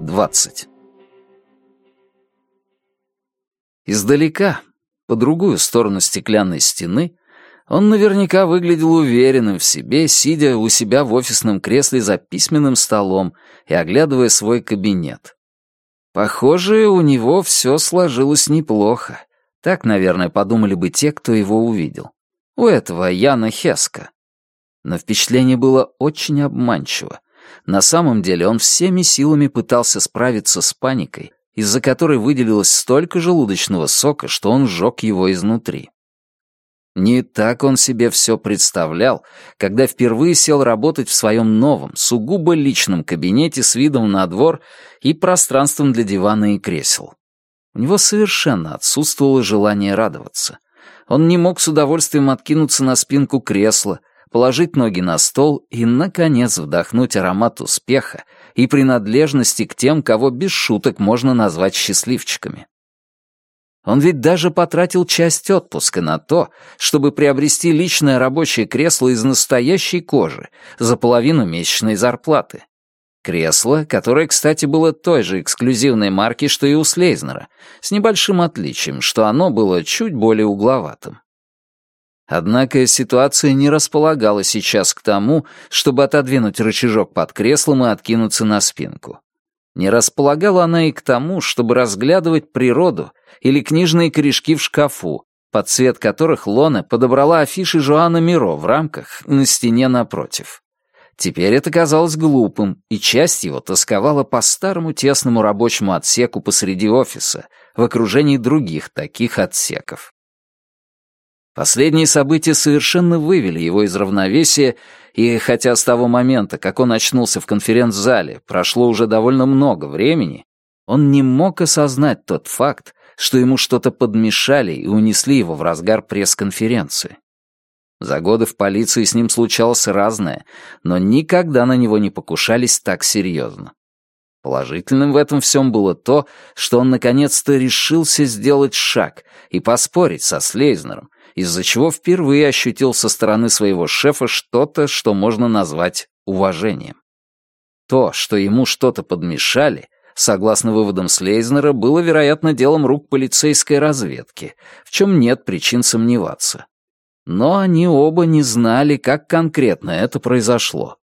Двадцать. Издалека, по другую сторону стеклянной стены, он наверняка выглядел уверенным в себе, сидя у себя в офисном кресле за письменным столом и оглядывая свой кабинет. Похоже, у него все сложилось неплохо. Так, наверное, подумали бы те, кто его увидел. У этого Яна Хеска. Но впечатление было очень обманчиво. На самом деле он всеми силами пытался справиться с паникой, из-за которой выделилось столько желудочного сока, что он сжег его изнутри. Не так он себе все представлял, когда впервые сел работать в своем новом, сугубо личном кабинете с видом на двор и пространством для дивана и кресел. У него совершенно отсутствовало желание радоваться. Он не мог с удовольствием откинуться на спинку кресла, положить ноги на стол и, наконец, вдохнуть аромат успеха и принадлежности к тем, кого без шуток можно назвать счастливчиками. Он ведь даже потратил часть отпуска на то, чтобы приобрести личное рабочее кресло из настоящей кожи за половину месячной зарплаты. Кресло, которое, кстати, было той же эксклюзивной марки, что и у Слейзнера, с небольшим отличием, что оно было чуть более угловатым. Однако ситуация не располагала сейчас к тому, чтобы отодвинуть рычажок под креслом и откинуться на спинку. Не располагала она и к тому, чтобы разглядывать природу или книжные корешки в шкафу, под цвет которых Лона подобрала афиши Жоана Миро в рамках на стене напротив. Теперь это казалось глупым, и часть его тосковала по старому тесному рабочему отсеку посреди офиса, в окружении других таких отсеков. Последние события совершенно вывели его из равновесия, и хотя с того момента, как он очнулся в конференц-зале, прошло уже довольно много времени, он не мог осознать тот факт, что ему что-то подмешали и унесли его в разгар пресс-конференции. За годы в полиции с ним случалось разное, но никогда на него не покушались так серьезно. Положительным в этом всем было то, что он наконец-то решился сделать шаг и поспорить со Слейзнером, из-за чего впервые ощутил со стороны своего шефа что-то, что можно назвать уважением. То, что ему что-то подмешали, согласно выводам Слейзнера, было, вероятно, делом рук полицейской разведки, в чем нет причин сомневаться. Но они оба не знали, как конкретно это произошло.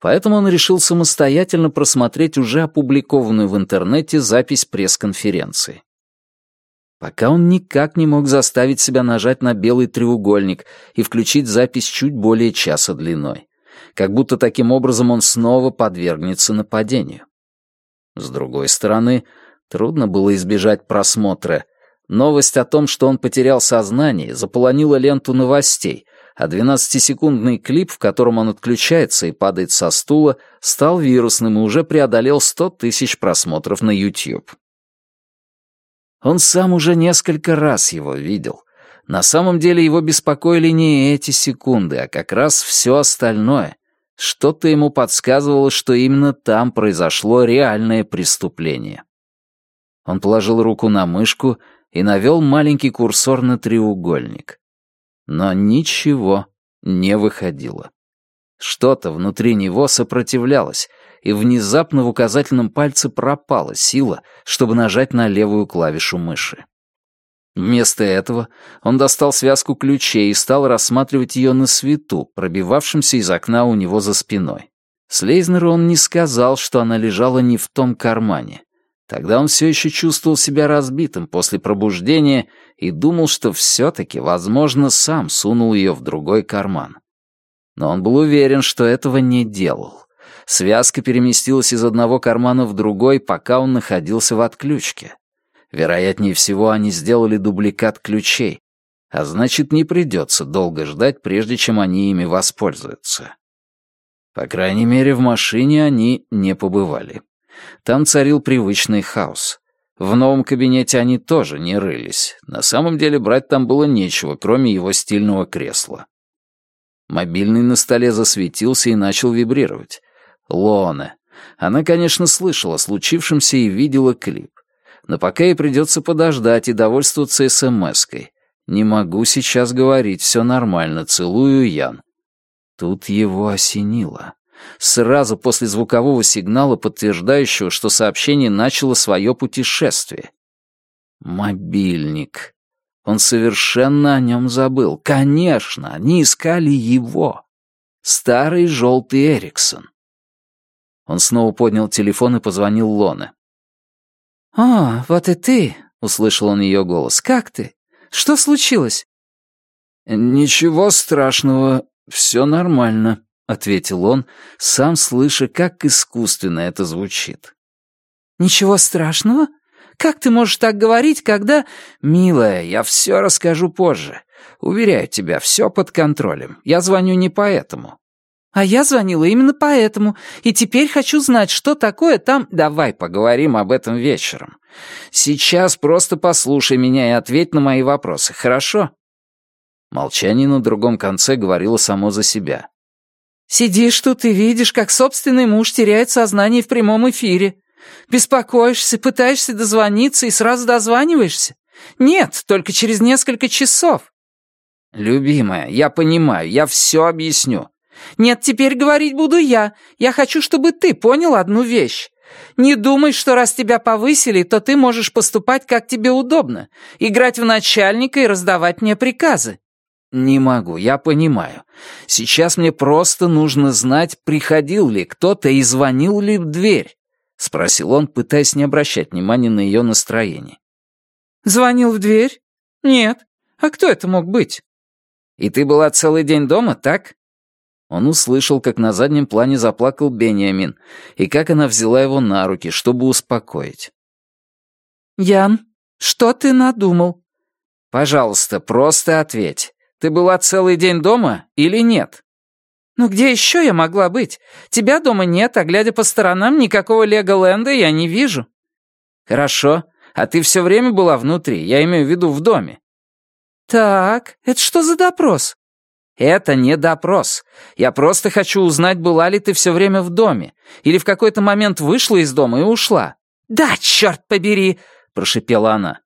Поэтому он решил самостоятельно просмотреть уже опубликованную в интернете запись пресс-конференции. Пока он никак не мог заставить себя нажать на белый треугольник и включить запись чуть более часа длиной. Как будто таким образом он снова подвергнется нападению. С другой стороны, трудно было избежать просмотра. Новость о том, что он потерял сознание, заполонила ленту новостей, а 12-секундный клип, в котором он отключается и падает со стула, стал вирусным и уже преодолел 100 тысяч просмотров на YouTube. Он сам уже несколько раз его видел. На самом деле его беспокоили не эти секунды, а как раз все остальное. Что-то ему подсказывало, что именно там произошло реальное преступление. Он положил руку на мышку и навел маленький курсор на треугольник. Но ничего не выходило. Что-то внутри него сопротивлялось, и внезапно в указательном пальце пропала сила, чтобы нажать на левую клавишу мыши. Вместо этого он достал связку ключей и стал рассматривать ее на свету, пробивавшемся из окна у него за спиной. Слейзнеру он не сказал, что она лежала не в том кармане. Тогда он все еще чувствовал себя разбитым после пробуждения и думал, что все-таки, возможно, сам сунул ее в другой карман. Но он был уверен, что этого не делал. Связка переместилась из одного кармана в другой, пока он находился в отключке. Вероятнее всего, они сделали дубликат ключей, а значит, не придется долго ждать, прежде чем они ими воспользуются. По крайней мере, в машине они не побывали. Там царил привычный хаос. В новом кабинете они тоже не рылись. На самом деле брать там было нечего, кроме его стильного кресла. Мобильный на столе засветился и начал вибрировать. Лона. Она, конечно, слышала о случившемся и видела клип. Но пока ей придется подождать и довольствоваться СМС-кой. Не могу сейчас говорить, все нормально, целую, Ян. Тут его осенило. Сразу после звукового сигнала, подтверждающего, что сообщение начало свое путешествие. Мобильник. Он совершенно о нем забыл. Конечно, они искали его. Старый желтый Эриксон. Он снова поднял телефон и позвонил Лоне. «А, вот и ты», — услышал он ее голос. «Как ты? Что случилось?» «Ничего страшного, все нормально», — ответил он, сам слыша, как искусственно это звучит. «Ничего страшного? Как ты можешь так говорить, когда...» «Милая, я все расскажу позже. Уверяю тебя, все под контролем. Я звоню не поэтому». «А я звонила именно поэтому, и теперь хочу знать, что такое там...» «Давай поговорим об этом вечером. Сейчас просто послушай меня и ответь на мои вопросы, хорошо?» Молчание на другом конце говорило само за себя. «Сидишь тут и видишь, как собственный муж теряет сознание в прямом эфире. Беспокоишься, пытаешься дозвониться и сразу дозваниваешься? Нет, только через несколько часов. Любимая, я понимаю, я все объясню. Нет, теперь говорить буду я. Я хочу, чтобы ты понял одну вещь. Не думай, что раз тебя повысили, то ты можешь поступать, как тебе удобно, играть в начальника и раздавать мне приказы. Не могу, я понимаю. Сейчас мне просто нужно знать, приходил ли кто-то и звонил ли в дверь. — спросил он, пытаясь не обращать внимания на ее настроение. «Звонил в дверь? Нет. А кто это мог быть?» «И ты была целый день дома, так?» Он услышал, как на заднем плане заплакал Бениамин, и как она взяла его на руки, чтобы успокоить. «Ян, что ты надумал?» «Пожалуйста, просто ответь. Ты была целый день дома или нет?» «Ну где еще я могла быть? Тебя дома нет, а глядя по сторонам, никакого Леголенда я не вижу». «Хорошо. А ты все время была внутри, я имею в виду в доме». «Так, это что за допрос?» «Это не допрос. Я просто хочу узнать, была ли ты все время в доме, или в какой-то момент вышла из дома и ушла». «Да, черт побери!» — прошипела она.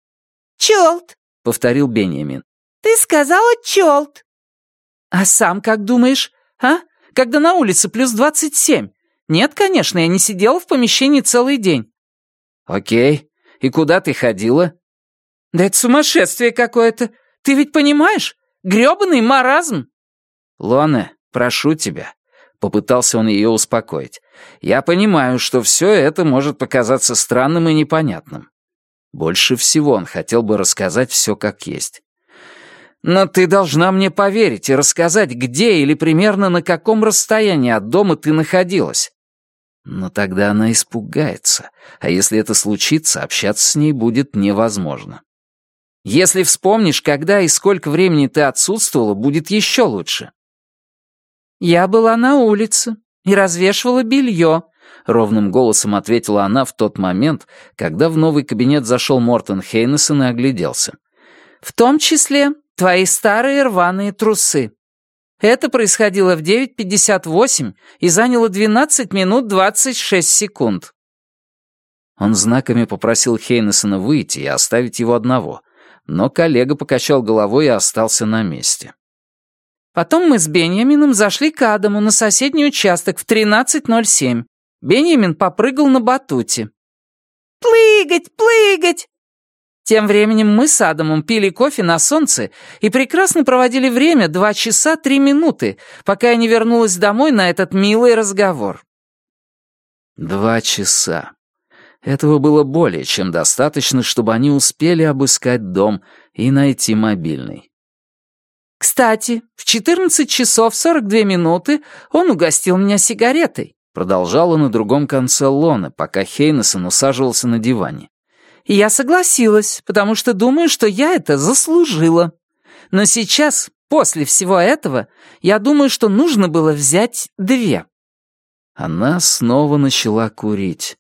«Челт!» — повторил Бенjamin. «Ты сказала челт!» «А сам как думаешь? А? Когда на улице плюс двадцать семь? Нет, конечно, я не сидела в помещении целый день». «Окей. И куда ты ходила?» «Да это сумасшествие какое-то. Ты ведь понимаешь? грёбаный маразм». «Лоне, прошу тебя». Попытался он ее успокоить. «Я понимаю, что все это может показаться странным и непонятным. Больше всего он хотел бы рассказать все как есть. Но ты должна мне поверить и рассказать, где или примерно на каком расстоянии от дома ты находилась. Но тогда она испугается, а если это случится, общаться с ней будет невозможно. Если вспомнишь, когда и сколько времени ты отсутствовала, будет еще лучше. «Я была на улице и развешивала белье», — ровным голосом ответила она в тот момент, когда в новый кабинет зашел Мортон Хейнесон и огляделся. «В том числе Твои старые рваные трусы. Это происходило в 9.58 и заняло 12 минут 26 секунд. Он знаками попросил Хейнесона выйти и оставить его одного, но коллега покачал головой и остался на месте. Потом мы с Беньямином зашли к Адаму на соседний участок в 13.07. Беньямин попрыгал на батуте. «Плыгать, плыгать!» Тем временем мы с Адамом пили кофе на солнце и прекрасно проводили время два часа три минуты, пока я не вернулась домой на этот милый разговор. Два часа. Этого было более чем достаточно, чтобы они успели обыскать дом и найти мобильный. «Кстати, в 14 часов 42 минуты он угостил меня сигаретой», продолжала на другом конце лона, пока Хейнесон усаживался на диване я согласилась, потому что думаю, что я это заслужила. Но сейчас, после всего этого, я думаю, что нужно было взять две». Она снова начала курить.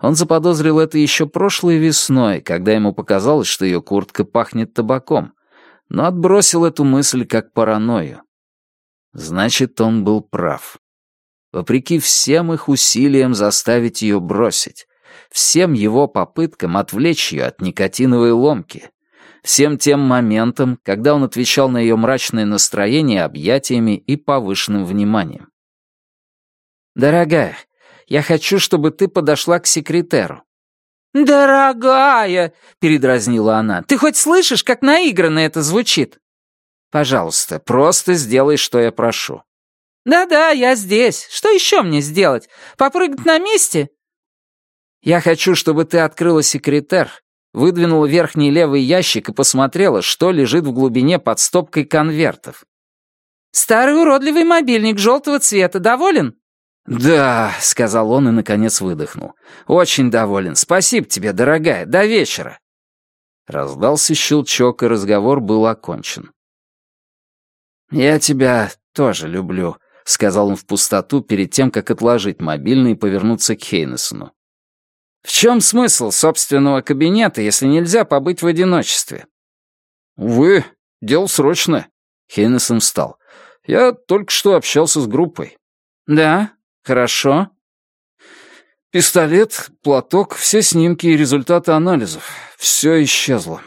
Он заподозрил это еще прошлой весной, когда ему показалось, что ее куртка пахнет табаком, но отбросил эту мысль как паранойю. Значит, он был прав. Вопреки всем их усилиям заставить ее бросить, всем его попыткам отвлечь ее от никотиновой ломки, всем тем моментом, когда он отвечал на ее мрачное настроение объятиями и повышенным вниманием. «Дорогая, я хочу, чтобы ты подошла к секретеру». «Дорогая!» — передразнила она. «Ты хоть слышишь, как наигранно это звучит?» «Пожалуйста, просто сделай, что я прошу». «Да-да, я здесь. Что еще мне сделать? Попрыгать на месте?» «Я хочу, чтобы ты открыла секретер, выдвинула верхний левый ящик и посмотрела, что лежит в глубине под стопкой конвертов». «Старый уродливый мобильник желтого цвета. Доволен?» «Да», — сказал он и, наконец, выдохнул. «Очень доволен. Спасибо тебе, дорогая. До вечера». Раздался щелчок, и разговор был окончен. «Я тебя тоже люблю», — сказал он в пустоту перед тем, как отложить мобильный и повернуться к Хейнесону. «В чем смысл собственного кабинета, если нельзя побыть в одиночестве?» «Увы, дело срочное», — Хейнесон встал. «Я только что общался с группой». «Да? Хорошо. Пистолет, платок, все снимки и результаты анализов. Все исчезло.